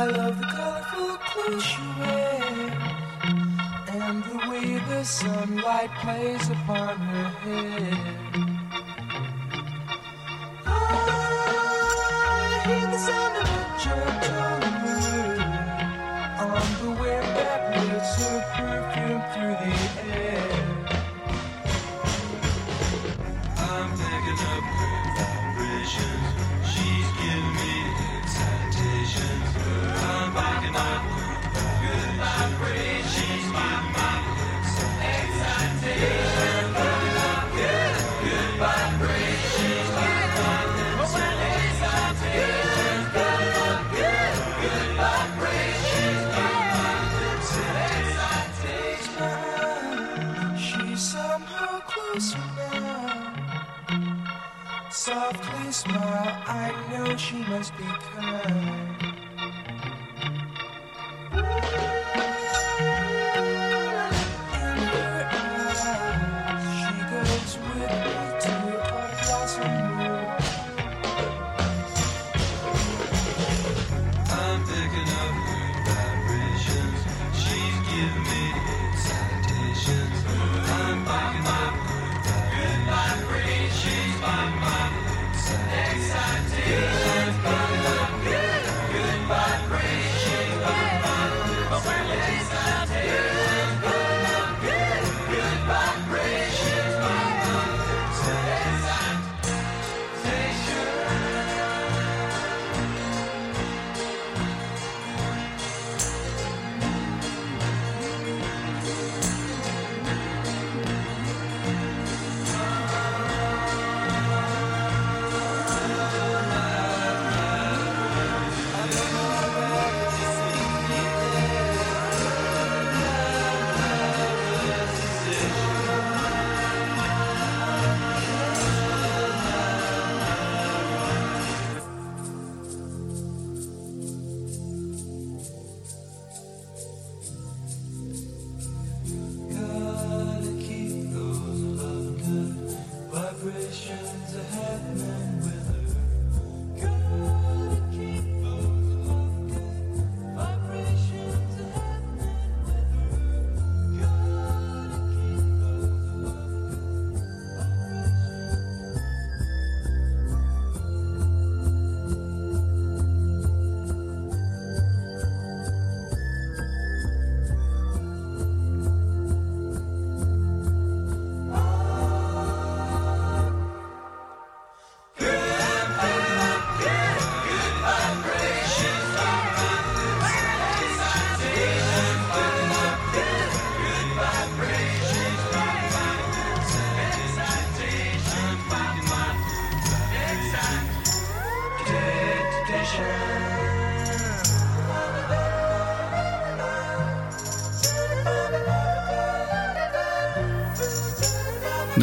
I love the colorful clothes she wears and the way the sunlight plays upon her hair. Must be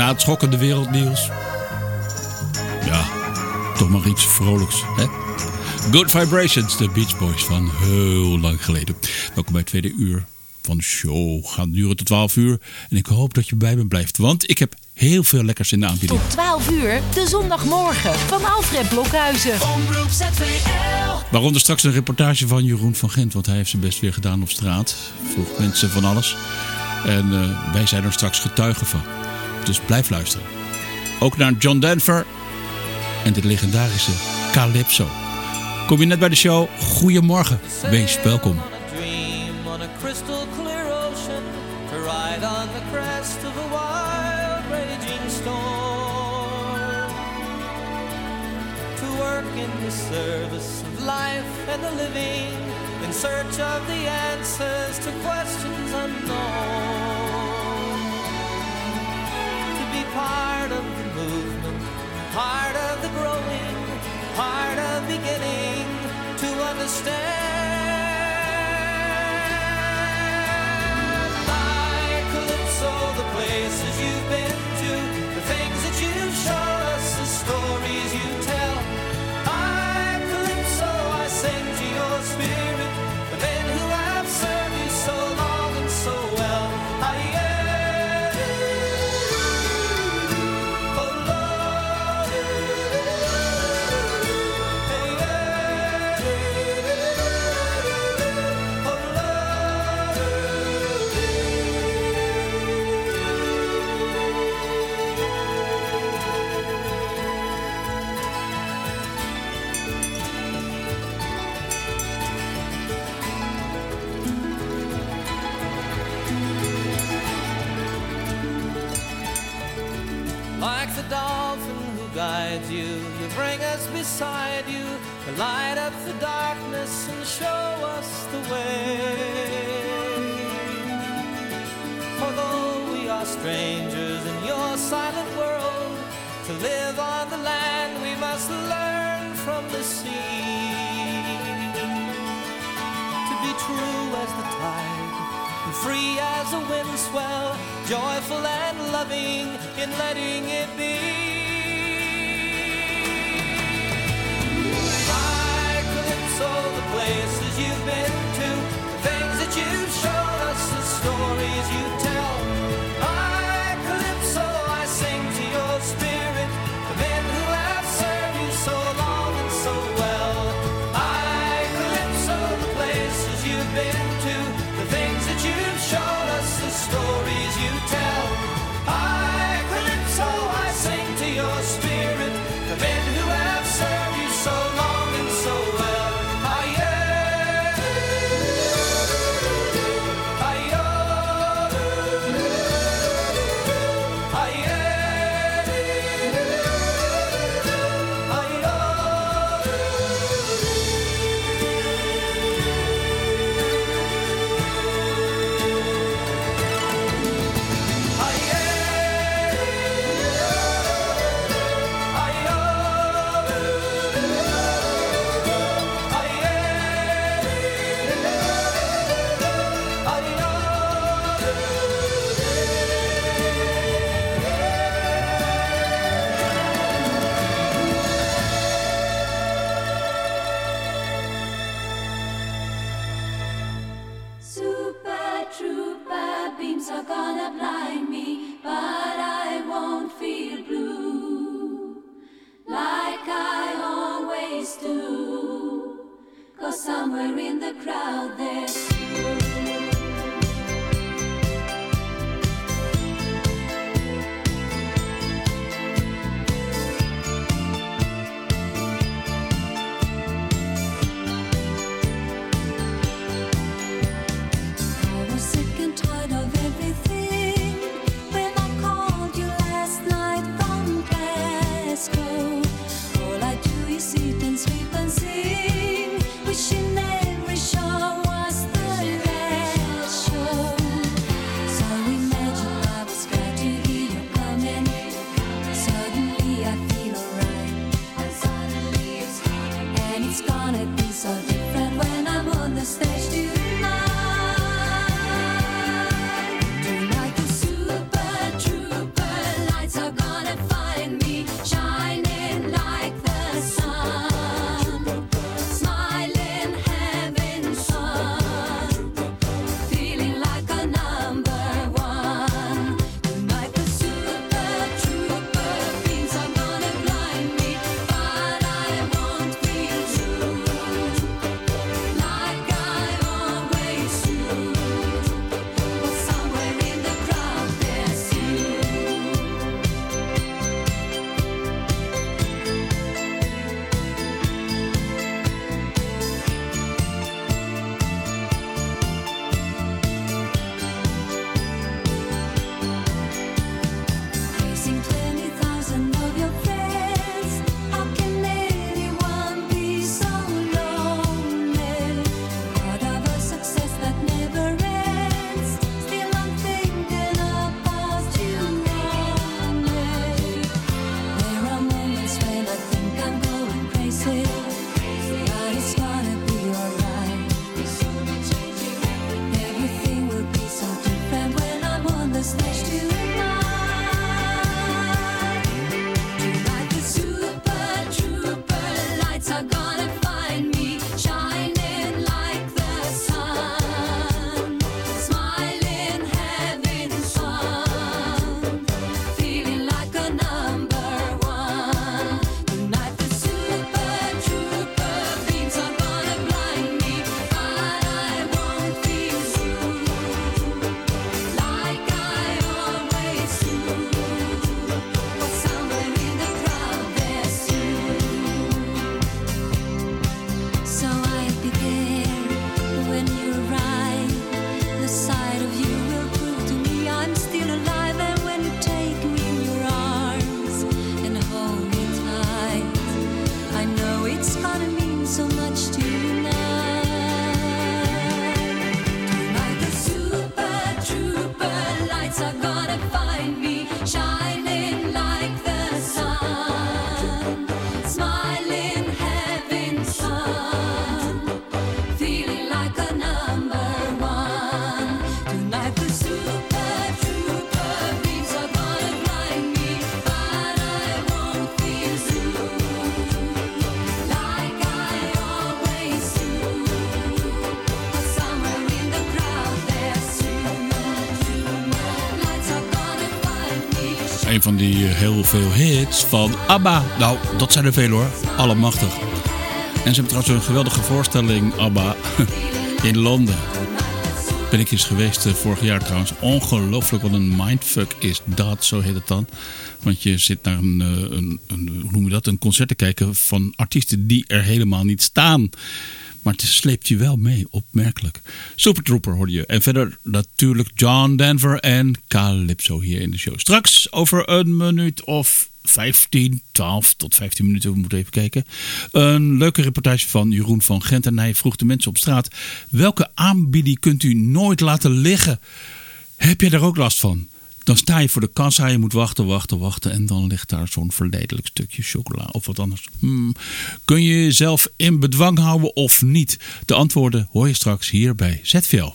Het schokkende wereldnieuws. Ja, toch maar iets vrolijks, hè? Good Vibrations, de Beach Boys van heel lang geleden. Welkom bij het tweede uur van de show. Gaat duren tot 12 uur. En ik hoop dat je bij me blijft, want ik heb heel veel lekkers in de aanbieding. Tot 12 uur, de zondagmorgen van Alfred Blokhuizen. Waaronder straks een reportage van Jeroen van Gent, want hij heeft zijn best weer gedaan op straat. Vroeg mensen van alles. En eh, wij zijn er straks getuigen van. Dus blijf luisteren. Ook naar John Denver en de legendarische Calypso. Kom je net bij de show? Goedemorgen. Wees welkom. In the service of life and the living in search of the answers to questions unknown. Part of the movement, part of the growing, part of beginning to understand. the dolphin who guides you. You bring us beside you, To light up the darkness and show us the way. For though we are strangers in your silent world, to live on the land we must learn from the sea. To be true as the tide free as a wind swell, joyful and loving in letting it be. I calypso the place. Een van die eh, heel veel hits van ABBA. Nou, dat zijn er veel hoor. Allemachtig. En ze hebben trouwens een geweldige voorstelling, ABBA, in Londen. Ben ik eens geweest eh, vorig jaar trouwens. Ongelooflijk, wat een mindfuck is dat, zo heet het dan. Want je zit naar een, eh, een, een hoe noem je dat, een concert te kijken van artiesten die er helemaal niet staan. Maar het sleept je wel mee, opmerkelijk. Super Trooper hoorde je. En verder natuurlijk John Denver en Calypso hier in de show. Straks over een minuut of 15, 12 tot 15 minuten, we moeten even kijken. Een leuke reportage van Jeroen van Gent. En hij vroeg de mensen op straat: welke aanbieding kunt u nooit laten liggen? Heb jij daar ook last van? Dan sta je voor de kassa, je moet wachten, wachten, wachten. En dan ligt daar zo'n verleidelijk stukje chocola of wat anders. Hmm. Kun je jezelf in bedwang houden of niet? De antwoorden hoor je straks hier bij ZVL.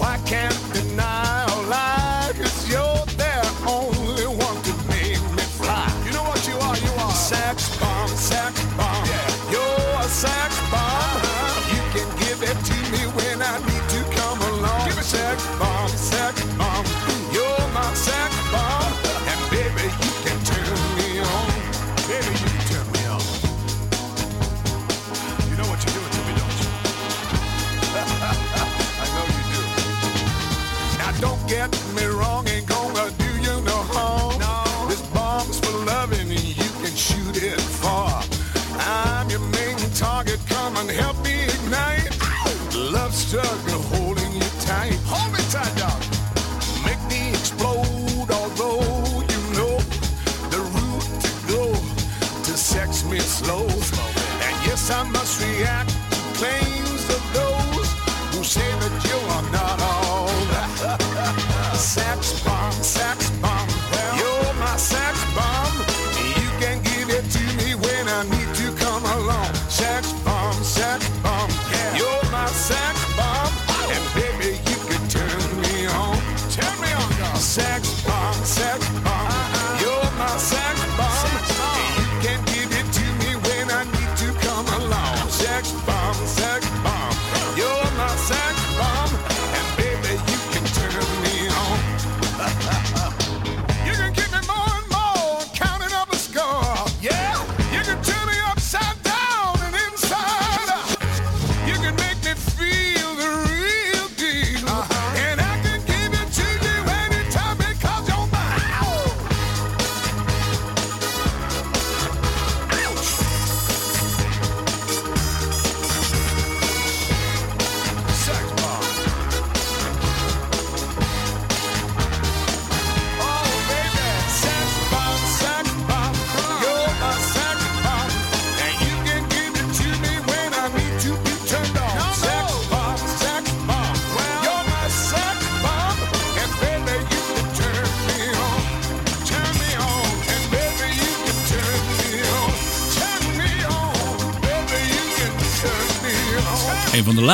I can't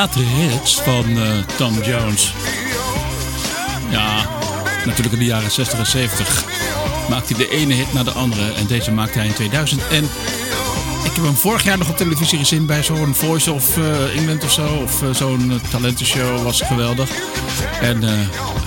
latere hits van eh, Tom Jones. Ja, natuurlijk in de jaren 60 en 70 maakte hij de ene hit naar de andere. En deze maakte hij in 2000. En ik heb hem vorig jaar nog op televisie gezien bij zo'n Voice of uh, England of zo. Of eh, zo'n talentenshow was geweldig. En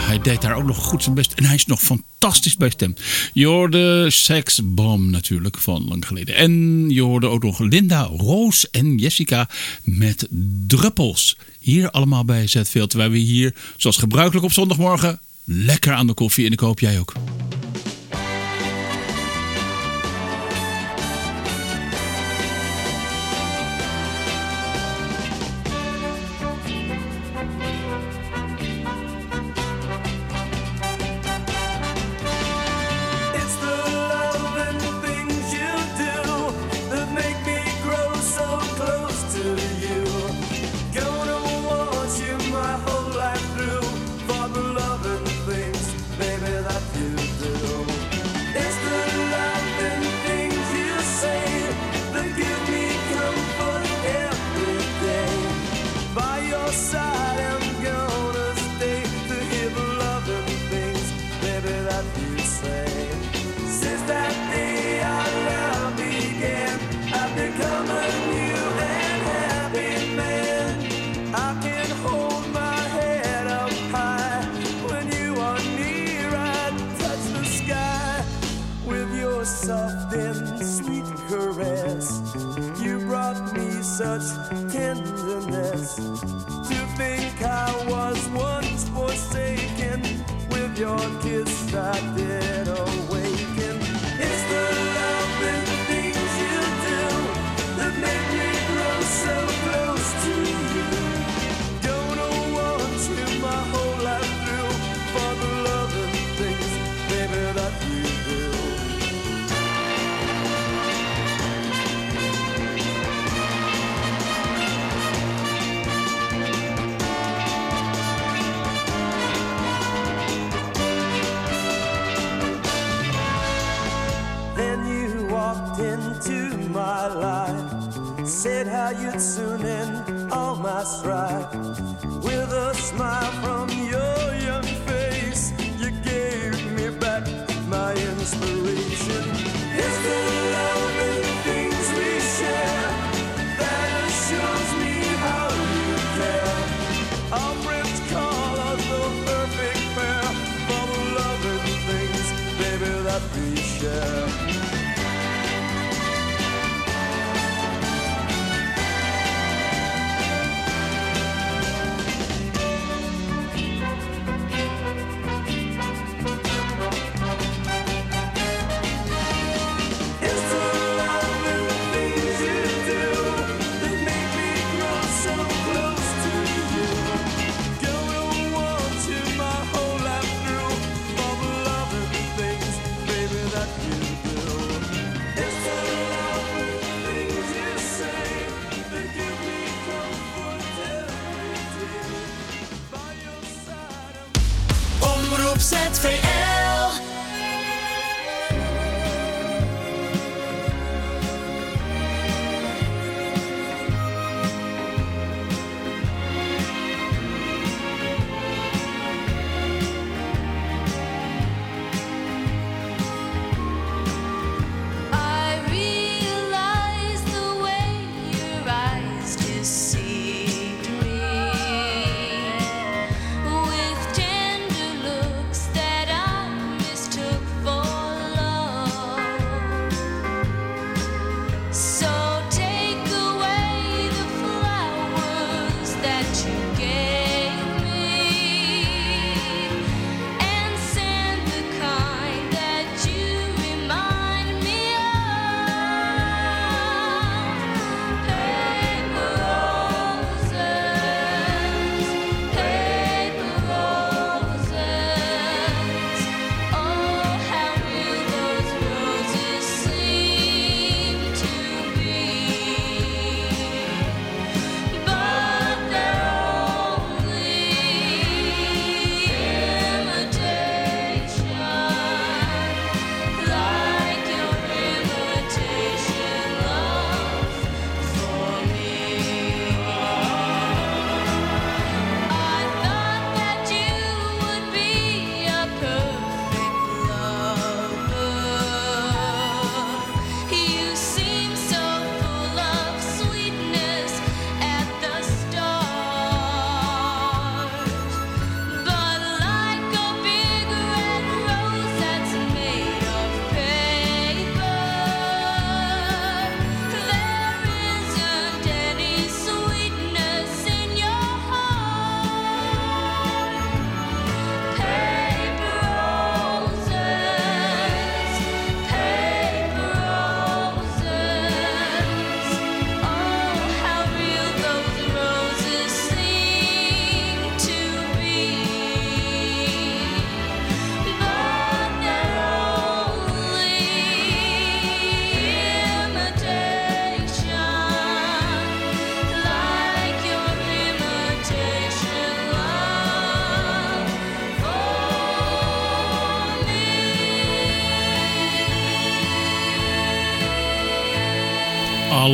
hij deed daar ook nog goed zijn best. En hij is nog fantastisch bij stem. Je hoorde Sex Bomb natuurlijk van lang geleden. En je hoorde ook nog Linda, Roos en Jessica met druppels. Hier allemaal bij Zetveel. Terwijl we hier, zoals gebruikelijk op zondagmorgen, lekker aan de koffie. En ik hoop jij ook.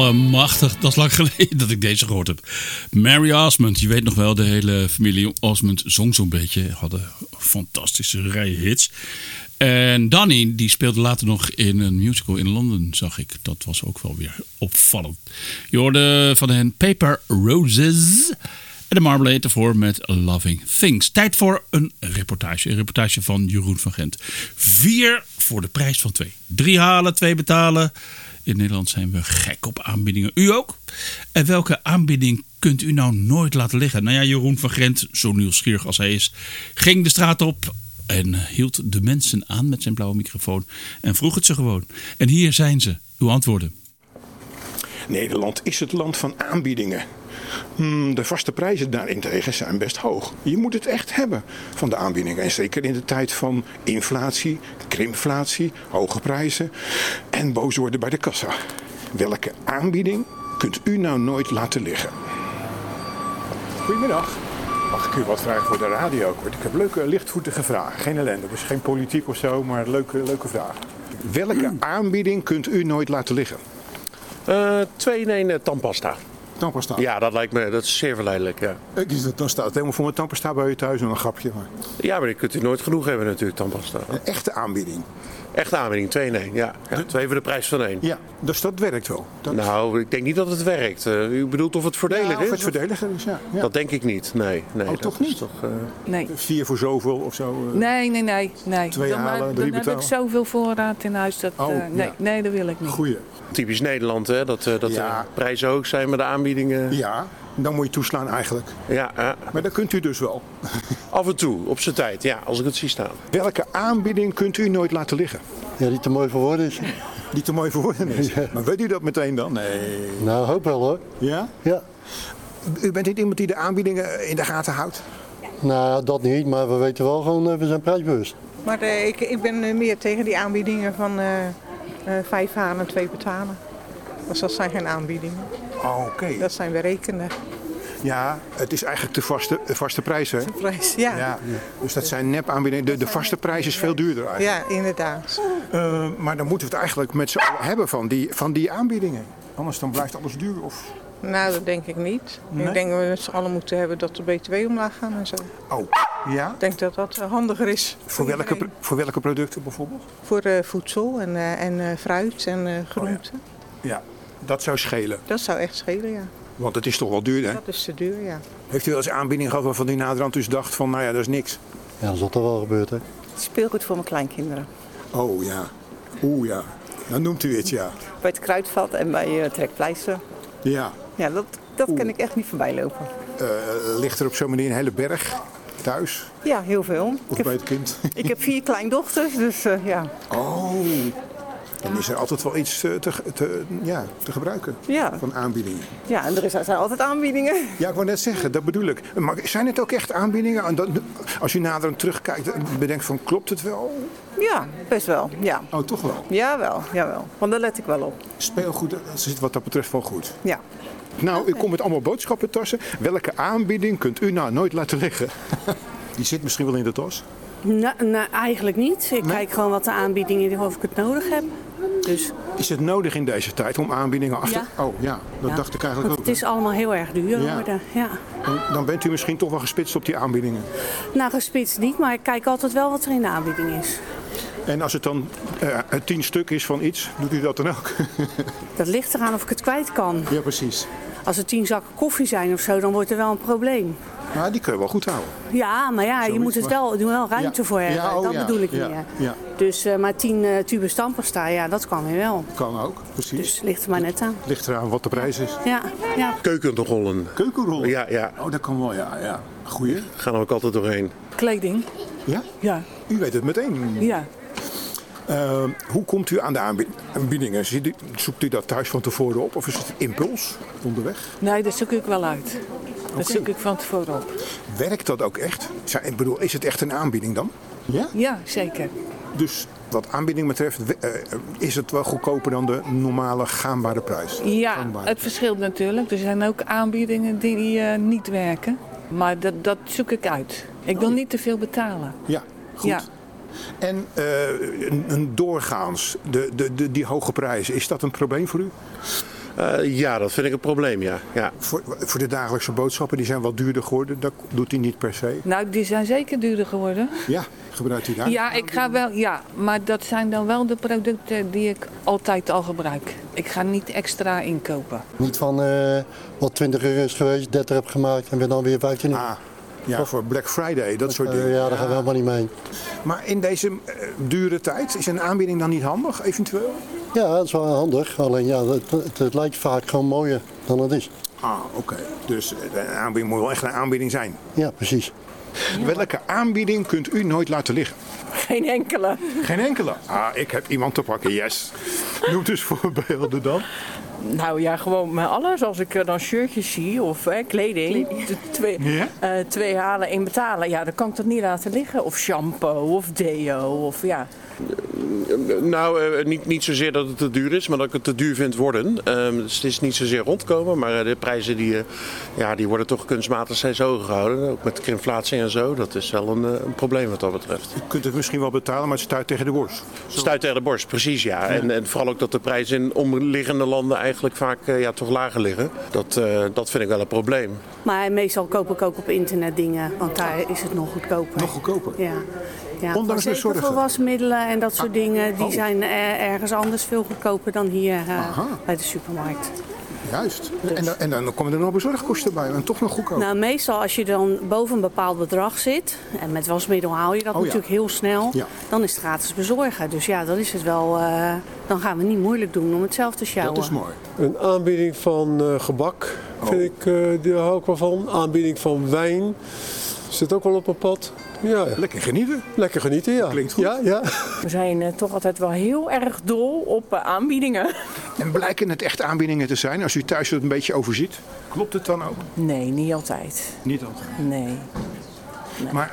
Allemachtig, dat is lang geleden dat ik deze gehoord heb. Mary Osmond, je weet nog wel, de hele familie Osmond zong zo'n beetje. Hadden fantastische rij hits. En Danny, die speelde later nog in een musical in Londen, zag ik. Dat was ook wel weer opvallend. Je hoorde van hen Paper Roses en de Marmalade ervoor met Loving Things. Tijd voor een reportage. Een reportage van Jeroen van Gent. Vier voor de prijs van twee. Drie halen, twee betalen. In Nederland zijn we gek op aanbiedingen. U ook? En welke aanbieding kunt u nou nooit laten liggen? Nou ja, Jeroen van Gent, zo nieuwsgierig als hij is, ging de straat op en hield de mensen aan met zijn blauwe microfoon en vroeg het ze gewoon. En hier zijn ze, uw antwoorden. Nederland is het land van aanbiedingen. Hmm, de vaste prijzen daarentegen zijn best hoog. Je moet het echt hebben van de aanbiedingen. En zeker in de tijd van inflatie, krimflatie, hoge prijzen en boos worden bij de kassa. Welke aanbieding kunt u nou nooit laten liggen? Goedemiddag. Mag ik u wat vragen voor de radio? Ik heb leuke lichtvoetige vragen. Geen ellende, dus geen politiek of zo, maar leuke, leuke vragen. Welke aanbieding kunt u nooit laten liggen? Eh, twee in één eh, tandpasta. Tandpasta. Ja, dat lijkt me dat is zeer verleidelijk. Ja. Ik dan staat het helemaal voor mijn tandpasta bij je thuis. Nog een grapje. Maar. ja, maar je kunt u nooit genoeg hebben natuurlijk, tandpasta. Een echte aanbieding. Echte aanbieding, twee in één. Ja. ja. Twee voor de prijs van één. Ja, dus dat werkt wel. Dat... Nou, ik denk niet dat het werkt. Uh, u bedoelt of het voordelig ja, of is? het voordeliger is, ja. ja. Dat denk ik niet, nee. nee oh, toch niet? Toch, uh... Nee. Vier voor zoveel of zo? Uh... Nee, nee, nee. nee. Twee dan halen, dan, drie dan heb ik zoveel voorraad in huis. Dat, oh, nee, ja. nee, dat wil ik niet. Goeie. Typisch Nederland, hè? Dat, dat Ja. de prijzen hoog zijn, maar de aanbiedingen... Ja, dan moet je toeslaan eigenlijk. Ja, ja. Maar dat kunt u dus wel. af en toe, op zijn tijd, ja, als ik het zie staan. Welke aanbieding kunt u nooit laten liggen? Ja, die te mooi voor woorden is. Die te mooi voor woorden is. Maar weet u dat meteen dan? Nee. Nou, hoop wel hoor. Ja? Ja. U bent niet iemand die de aanbiedingen in de gaten houdt? Nou, dat niet, maar we weten wel gewoon, eh, we zijn prijsbewust. Maar eh, ik, ik ben eh, meer tegen die aanbiedingen van eh, eh, vijf halen en twee betalen. Dus dat zijn geen aanbiedingen. Oh, Oké. Dat zijn berekende Ja, het is eigenlijk de vaste, de vaste prijs, hè? prijs. Ja, ja. Ja. Dus dat zijn nep aanbiedingen. De, de vaste prijs is veel duurder eigenlijk. inderdaad. Eh, maar dan moeten we het eigenlijk met z'n allen hebben van die, van die aanbiedingen. Anders dan blijft alles duur. Of... Nou, dat denk ik niet. Nee? Ik denk dat we met z'n allen moeten hebben dat de BTW omlaag gaan en zo. Oh, ja? Ik denk dat dat eh, handiger is. Voor welke, voor welke producten bijvoorbeeld? Voor eh, voedsel en, en fruit en eh, groenten. Ja, dat zou schelen. Dat zou echt schelen, ja. Want het is toch wel duur, hè? Dat is te duur, ja. Heeft u wel eens aanbieding gehad waarvan u naderhand dus dacht van, nou ja, dat is niks? Ja, dat is dat er wel gebeurd hè. Speelgoed voor mijn kleinkinderen. Oh ja, oeh ja. Dan noemt u het, ja. Bij het kruidvat en bij uh, Trekpleister. Ja, Ja, dat, dat kan ik echt niet voorbij lopen. Eh, ligt er op zo'n manier een hele berg thuis? Ja, heel veel. Of Ik heb, bij het kind? ik heb vier kleindochters, dus eh, ja. Oh, dan is er altijd wel iets eh, te, te, ja, te gebruiken Ja. van aanbiedingen. Ja, en er is- er zijn altijd aanbiedingen. Ja, ik wou net zeggen, dat bedoel ik. Maar zijn het ook echt aanbiedingen? En dan- Als u naderhand terugkijkt en bedenkt van, klopt het wel? Ja, best wel. Ja. Oh, toch wel. Jawel, jawel. Want daar let ik wel op. Speelgoed dat zit wat dat betreft wel goed. Ja. Nou, u komt met allemaal boodschappentassen. Welke aanbieding kunt u nou nooit laten liggen? Die zit misschien wel in de tas. Nou, nou, eigenlijk niet. Ik kijk gewoon wat de aanbiedingen is, of ik het nodig heb. Dus Is het nodig in deze tijd om aanbiedingen af te... Ja. Oh ja, dat ja. dacht ik eigenlijk Want ook. het is allemaal heel erg duur geworden. Ja. Dan, dan bent u misschien toch wel gespitst op die aanbiedingen. Nou, gespitst niet, maar ik kijk altijd wel wat er in de aanbieding is. En als het dan eh, een tien stuk is van iets, doet u dat dan ook? Dat ligt eraan of ik het kwijt kan. ja, precies. Als er tien zakken koffie zijn of zo, dan wordt er wel een probleem. Maar die kun je wel goed houden. Ja, maar ja, je moet het wel, er moet wel ruimte Ja. voor hebben. Ja, oh dat ja. bedoel ik Ja. meer. Ja. Dus, eh, maar tien uh, tubes tandpasta, ja, dat kan weer wel. Kan ook, precies. Dus ligt er maar net aan. Ligt eraan wat de prijs is. Ja, ja. Keukenrollen. Keukenrollen? Ja, ja. Oh, dat kan wel, ja. ja. Goeie. Gaan er ook altijd doorheen. Kleding. Ja? Ja. U weet het meteen. Ja. Eh, hoe komt u aan de aanbied- aanbiedingen? Zoekt u dat thuis van tevoren op of is het impuls onderweg? Nee, dat zoek ik wel uit. Dat zoek ik van tevoren op. Werkt dat ook echt? Zijn- Ik bedoel, is het echt een aanbieding dan? Ja? Ja, zeker. Dus wat aanbieding betreft, eh, is het wel goedkoper dan de normale gaanbare prijs? Ja, het verschilt natuurlijk. Er zijn ook aanbiedingen die eh, niet werken. Maar dat, dat zoek ik uit. Ik wil niet te veel betalen. Ja, goed. Ja. En eh, een, een doorgaans, de, de, de, die hoge prijzen, is dat een probleem voor u? Eh, ja, dat vind ik een probleem, ja. ja. Voor, voor de dagelijkse boodschappen, die zijn wat duurder geworden. Dat doet hij niet per se. Nou, die zijn zeker duurder geworden. Ja, gebruikt u daar? Ja, ik ga wel, ja, maar dat zijn dan wel de producten die ik altijd al gebruik. Ik ga niet extra inkopen. Niet van eh, wat 20 euro is geweest, 30 heb gemaakt en weer dan weer 15 euro. Ah, ja, voor Black Friday, dat soort Eh, dingen. ja, daar gaan we helemaal niet mee. Maar in deze eh, dure tijd, is een aanbieding dan niet handig, eventueel? Ja, dat is wel handig. Alleen ja, het, het, het lijkt vaak gewoon mooier dan het is. Ah, oké. Dus eh, een aanbieding moet wel echt een aanbieding zijn. Ja, precies. Welke aanbieding kunt u nooit laten liggen? Geen enkele. Geen enkele. Ah, ik heb iemand te pakken, yes. Noem dus voorbeelden dan. Nou ja, gewoon met alles. Als ik eh, dan shirtjes zie of hè, kleding, de twee, Ja? eh, twee halen, één betalen. Ja, dan kan ik dat niet laten liggen. Of shampoo of deo of ja. Nou, eh, niet, niet zozeer dat het te duur is, maar dat ik het te duur vind worden. Ehm, dus het is niet zozeer rondkomen, maar eh, de prijzen die, eh, ja, die worden toch kunstmatig steeds hoger gehouden. Ook met inflatie en zo. Dat is wel een, een probleem wat dat betreft. U kunt het misschien wel betalen, maar het stuit tegen de borst. Stuit tegen de borst, precies ja. En, en vooral ook dat de prijzen in omliggende landen eigenlijk vaak ja, toch lager liggen. Dat, eh, dat vind ik wel een probleem. Maar meestal koop ik ook op internet dingen, want daar is het nog goedkoper. Nog goedkoper? Ja. Ja Ondanks de zorgen? en dat soort dingen, die Oh. zijn eh, ergens anders veel goedkoper dan hier eh, bij de supermarkt. Juist. En, dan, en dan komen er nog bezorgkosten bij, en toch nog goedkoop. Nou, meestal als je dan boven een bepaald bedrag zit, en met wasmiddel haal je dat Oh ja. natuurlijk heel snel, Ja. dan is het gratis bezorgen. Dus ja, dan is het wel, eh, dan gaan we niet moeilijk doen om het zelf te sjouwen. dat is mooi. Een aanbieding van eh, gebak vind ik, eh, daar hou ik wel van. Aanbieding van wijn zit ook wel op een pad. Ja, ja. Lekker genieten. Lekker genieten, ja. Klinkt goed. Ja, ja. We zijn eh, toch altijd wel heel erg dol op eh, aanbiedingen. En blijken het echt aanbiedingen te zijn als u thuis het een beetje overziet? Klopt het dan ook? Nee, niet altijd. Niet altijd. Nee. Maar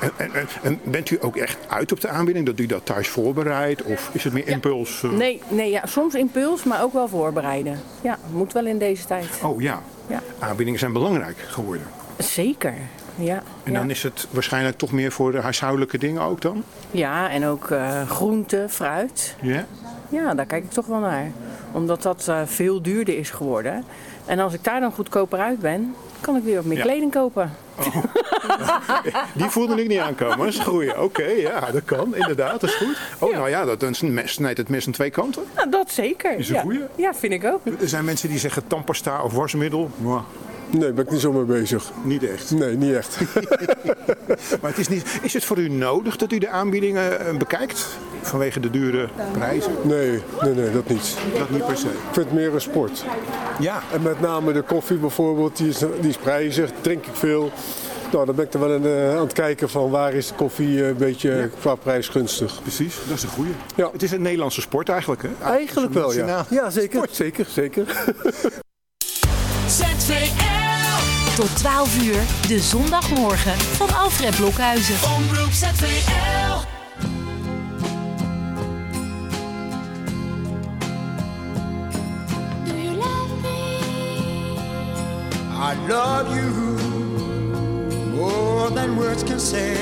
eh, en, en, en bent u ook echt uit op de aanbieding? Dat u dat thuis voorbereidt? Of is het meer impuls? Nee, nee ja, soms impuls, maar ook wel voorbereiden. Ja, moet wel in deze tijd. Oh ja. Ja. Aanbiedingen zijn belangrijk geworden. Zeker. Ja, En ja. dan is het waarschijnlijk toch meer voor de huishoudelijke dingen ook dan? ja en ook eh groente, fruit. Ja? Ja, daar kijk ik toch wel naar. Omdat dat eh, veel duurder is geworden. En als ik daar dan goedkoper uit ben, kan ik weer wat meer Ja. kleding kopen. Die voelde ik niet aankomen. Dat is groeien. Oké, ja, dat kan. Inderdaad, dat is goed. Oh, nou ja, dat, dan snijdt het mes aan twee kanten. Nou, dat zeker. Is een ja. goeie. Ja, vind ik ook. Er zijn mensen die zeggen tandpasta of wasmiddel. Mwah, Nee, ben ik niet zo mee bezig. niet echt. Nee, niet echt. Maar het is, niet, is het voor u nodig dat u de aanbiedingen eh, bekijkt? Vanwege de dure prijzen? Nee, nee, nee, dat niet. Dat niet per se. Ik vind het meer een sport. Ja. En met name de koffie bijvoorbeeld, die is, die is prijzig, drink ik veel. Nou, dan ben ik er wel aan, eh, aan het kijken van waar is de koffie eh, een beetje qua prijs gunstig. Precies, dat is een goeie. Ja. Het is een Nederlandse sport eigenlijk, hè? Eigenlijk wel, ja. Ja, zeker, zeker, zeker. ZVL. Tot 12 uur, de zondagmorgen van Alfred Blokhuizen. Omroep ZVL. Do you love me? I love you more than words can say.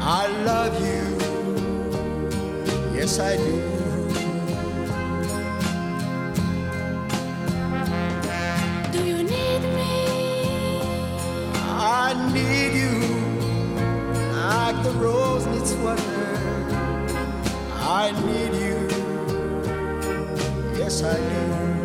I love you, yes I do. Do I need you like the rose needs water. I need you, yes I do.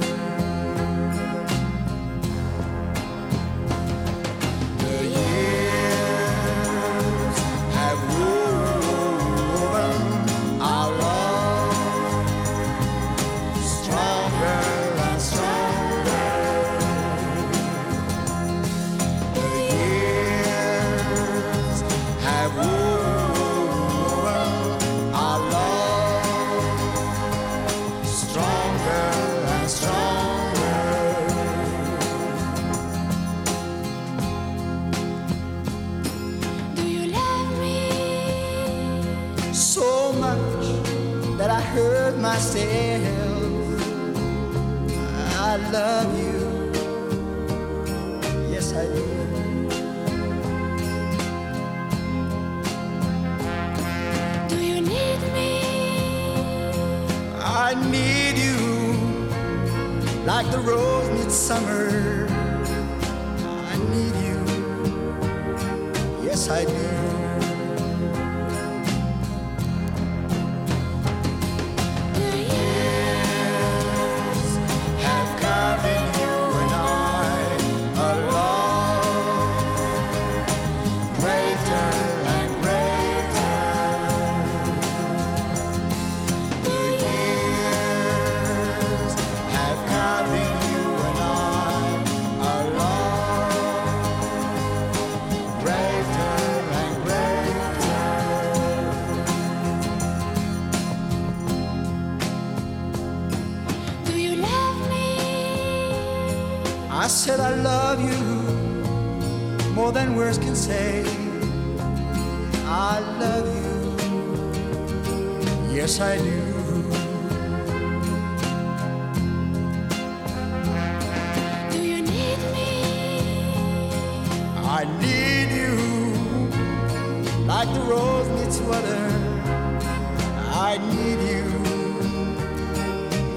I need you,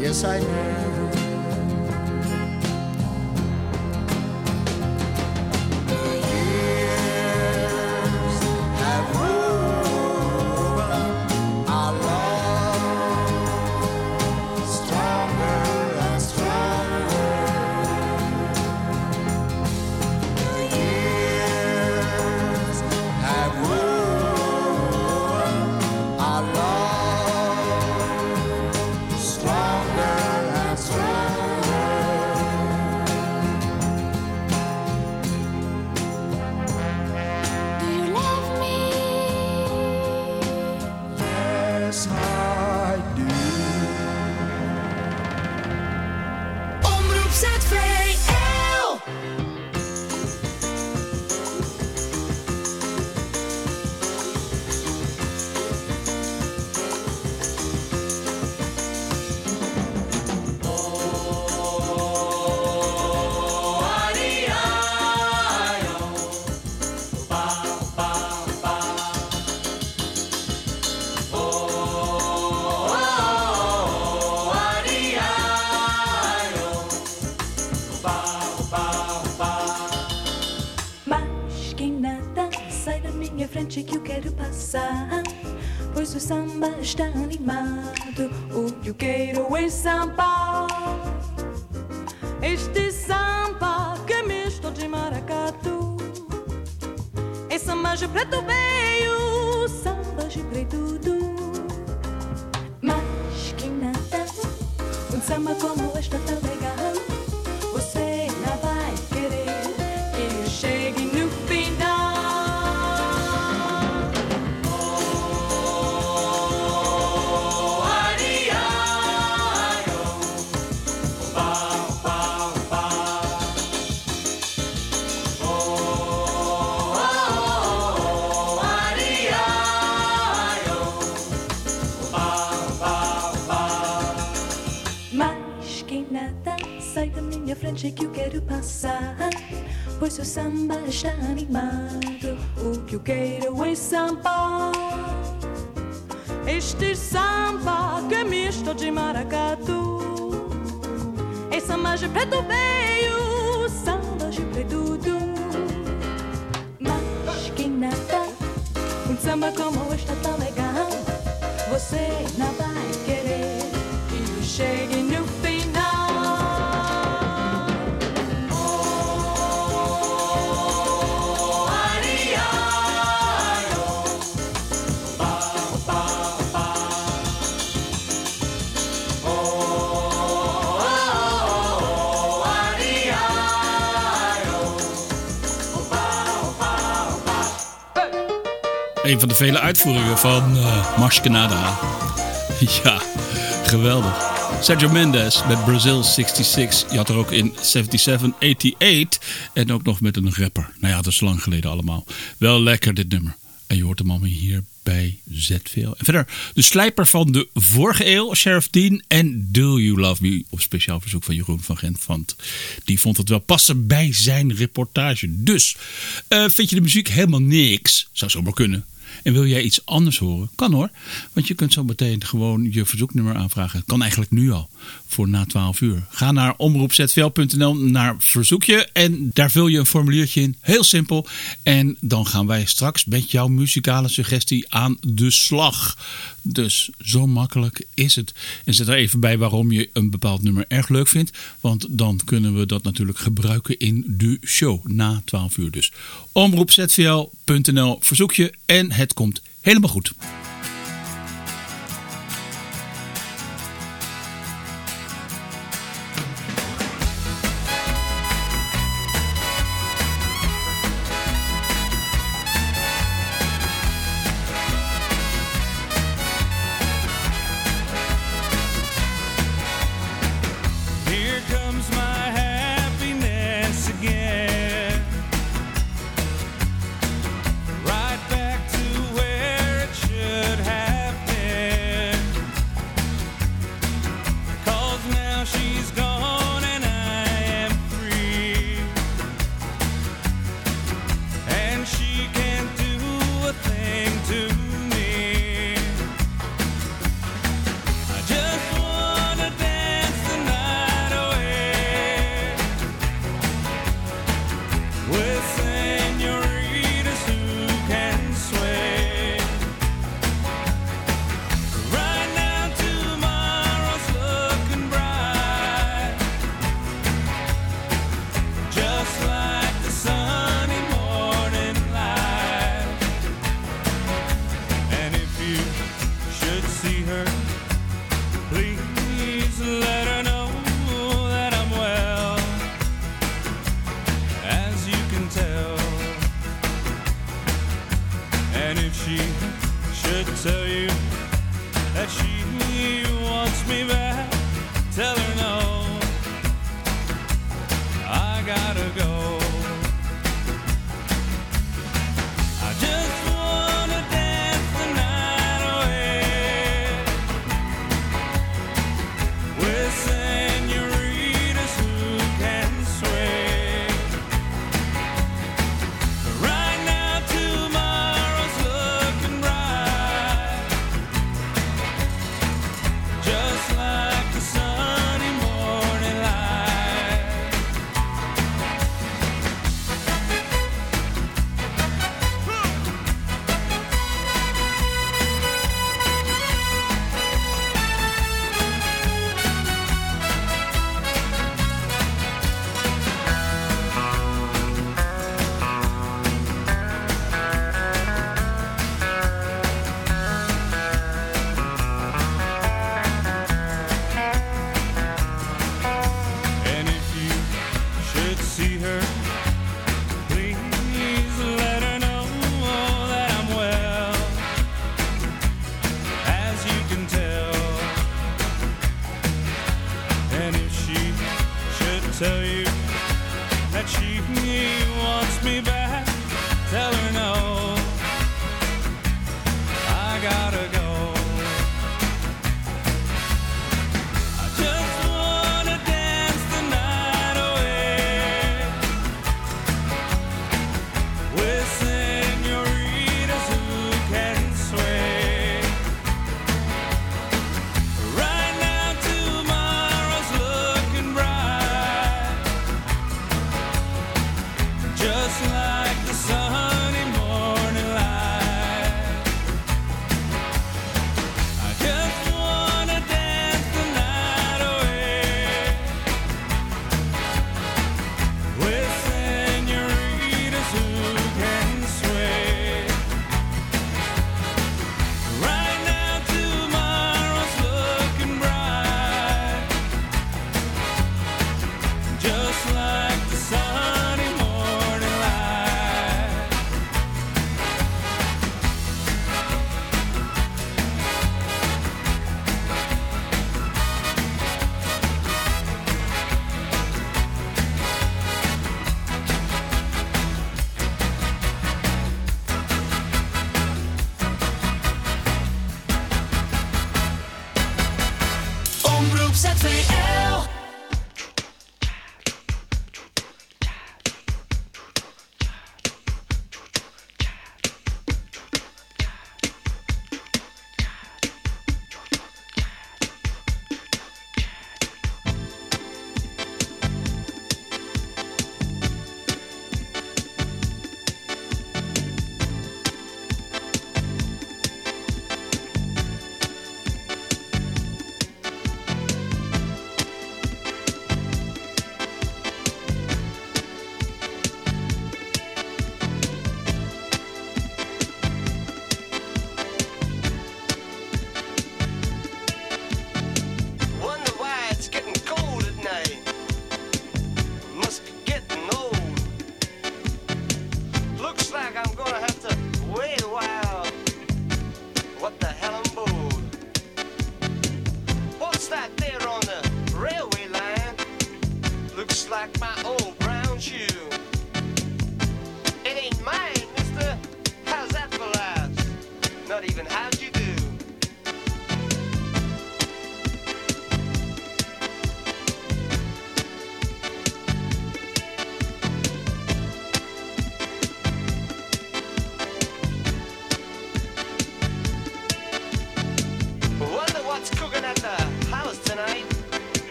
yes I do. Cama como esta também. Frente que eu quero passar. Pois o samba está animado. O que eu quero é samba. Este samba que é misto de maracatu. É samba de preto veio, samba de preto. Mas que nada, um samba como Van de vele uitvoeringen van eh Mars Canada. Ja, geweldig. Sergio Mendes met Brazil 66. Je had er ook in 77, 88. En ook nog met een rapper. Nou ja, dat is lang geleden allemaal. Wel lekker dit nummer. En je hoort hem allemaal hier bij ZVL. En verder de slijper van de vorige eeuw, Sheriff Dean. En Do You Love Me op speciaal verzoek van Jeroen van Gent. Want die vond het wel passen bij zijn reportage. Dus, eh, vind je de muziek helemaal niks? Zou zomaar kunnen. En wil jij iets anders horen? Kan hoor. Want je kunt zo meteen gewoon je verzoeknummer aanvragen. Kan eigenlijk nu al. Voor na 12 uur. Ga naar omroepzvl.nl naar verzoekje. En daar vul je een formuliertje in. Heel simpel. En dan gaan wij straks met jouw muzikale suggestie aan de slag. Dus zo makkelijk is het. En zet er even bij waarom je een bepaald nummer erg leuk vindt. Want dan kunnen we dat natuurlijk gebruiken in de show. Na 12 uur dus. Omroepzvl.nl verzoekje en het komt helemaal goed.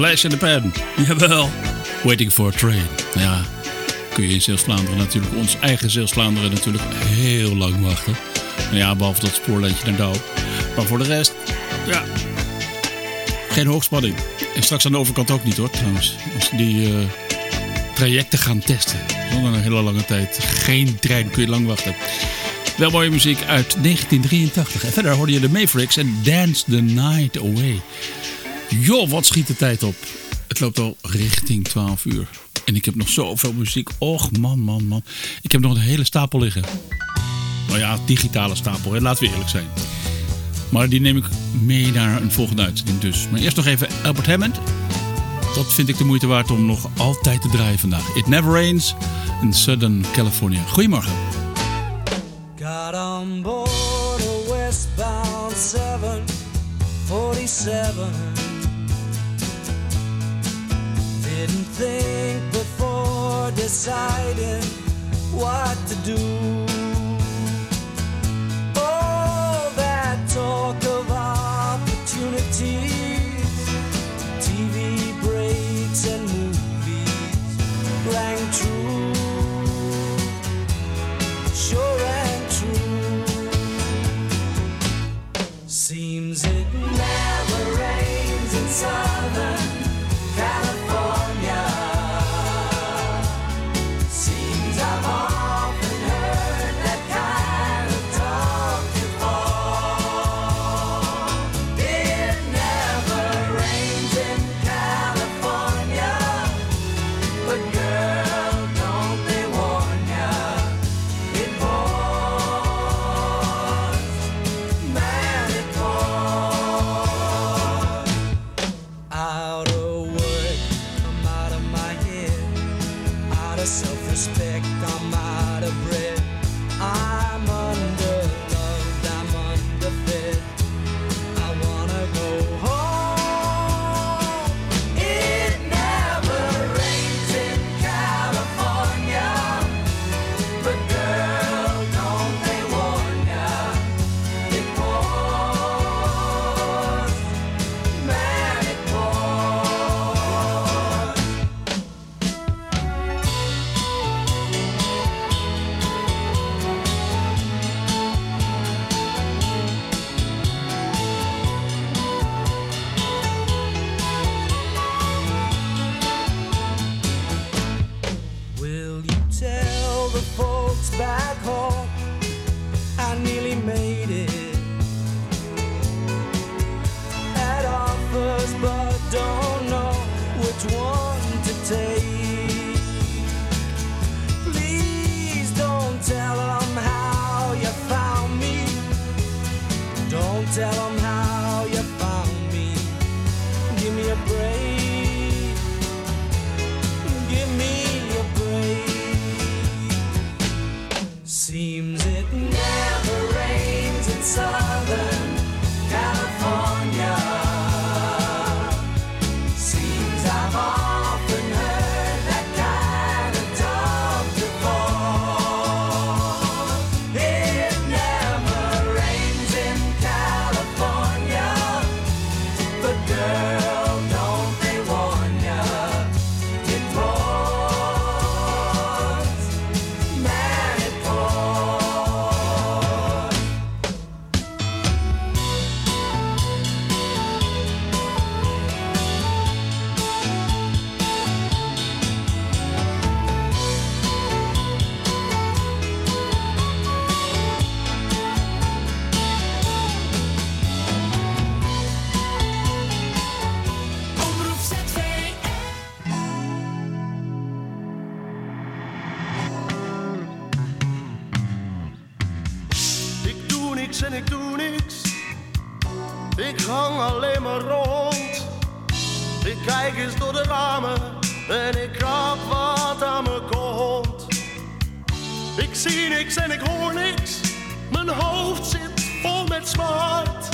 Flash in the pan. Jawel. Waiting for a train. Ja, kun je in Zeeuws-Vlaanderen natuurlijk, ons eigen Zeeuws-Vlaanderen natuurlijk heel lang wachten. Ja, behalve dat spoorlijntje naar Douw. Maar voor de rest, ja, geen hoogspanning. En straks aan de overkant ook niet hoor, trouwens. Als die eh, trajecten gaan testen. Zonder een hele lange tijd. Geen trein, kun je lang wachten. Wel mooie muziek uit 1983. En verder hoorde je de Mavericks en Dance the Night Away. Joh, wat schiet de tijd op. Het loopt al richting 12 uur. En ik heb nog zoveel muziek. Och, man, man, man. Ik heb nog een hele stapel liggen. Nou ja, digitale stapel, hè. laten we eerlijk zijn. Maar die neem ik mee naar een volgende uitzending dus. Maar eerst nog even Albert Hammond. Dat vind ik de moeite waard om nog altijd te draaien vandaag. It Never Rains in Southern California. Goedemorgen. Got on board a westbound 747. Didn't think before deciding what to do. Ik zie niks en ik hoor niks. Mijn hoofd zit vol met zwart.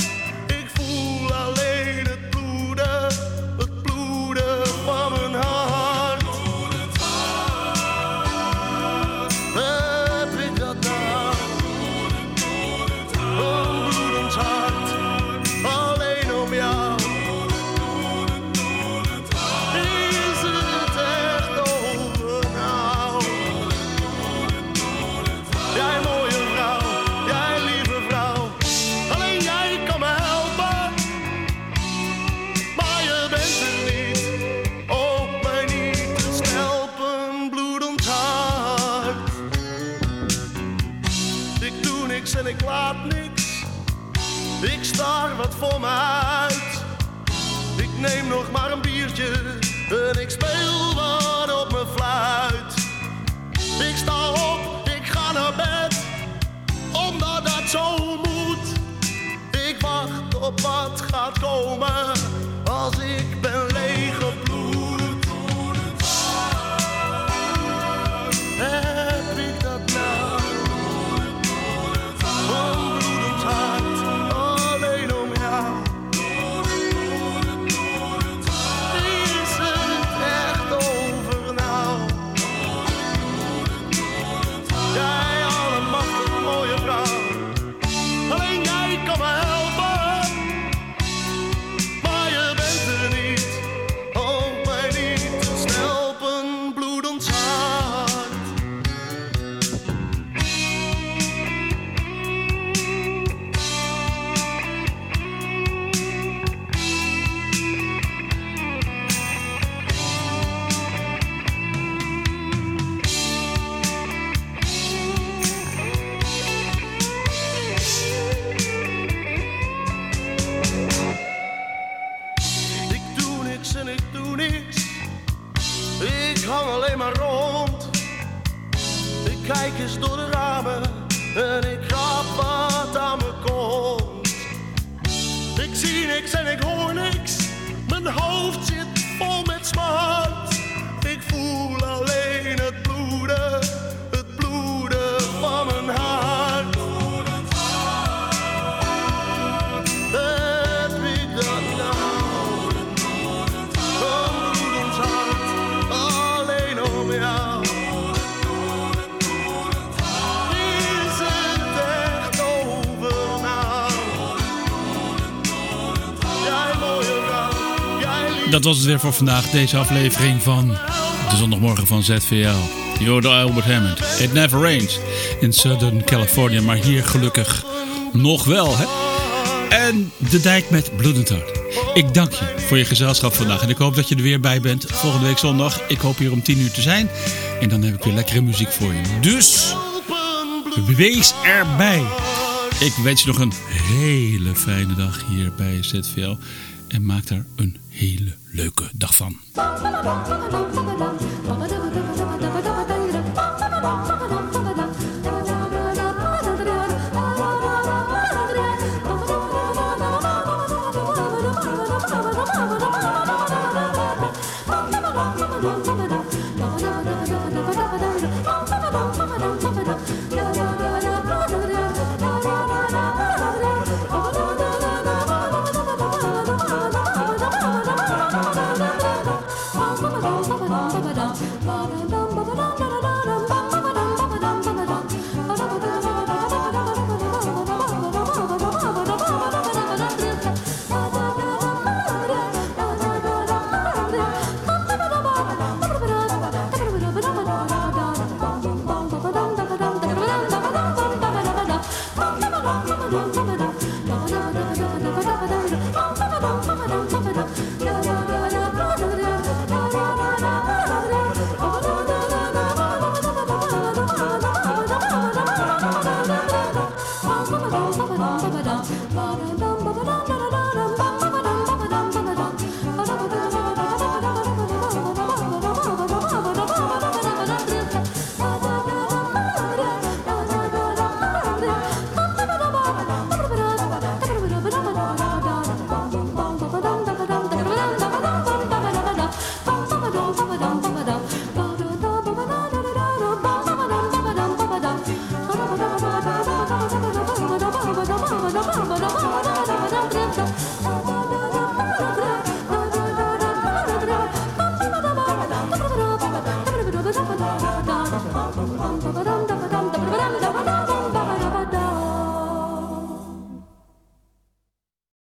was het weer voor vandaag, deze aflevering van de zondagmorgen van ZVL. Jorde Albert Hammond, It Never Rains in Southern California, maar hier gelukkig nog wel. Hè? En de dijk met bloedend hart. Ik dank je voor je gezelschap vandaag en ik hoop dat je er weer bij bent volgende week zondag. Ik hoop hier om 10 uur te zijn en dan heb ik weer lekkere muziek voor je. Dus wees erbij. Ik wens je nog een hele fijne dag hier bij ZVL en maakt er een hele leuke dag van.